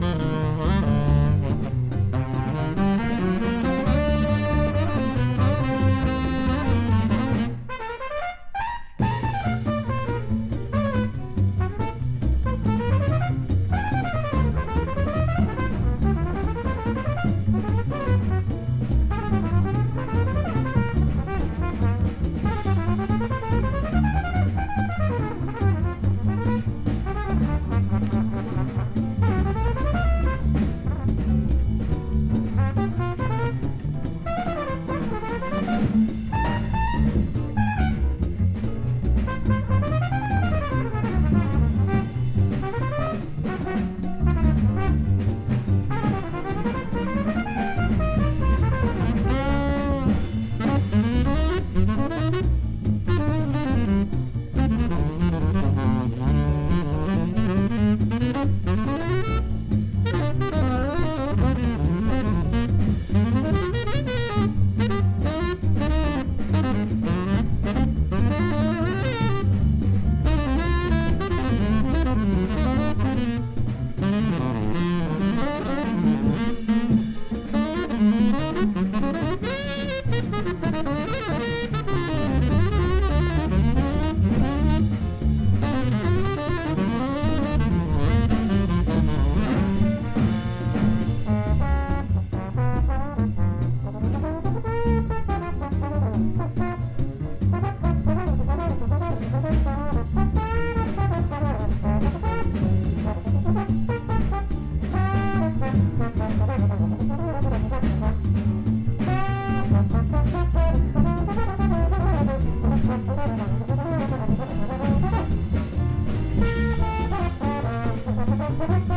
mm you. Thank you.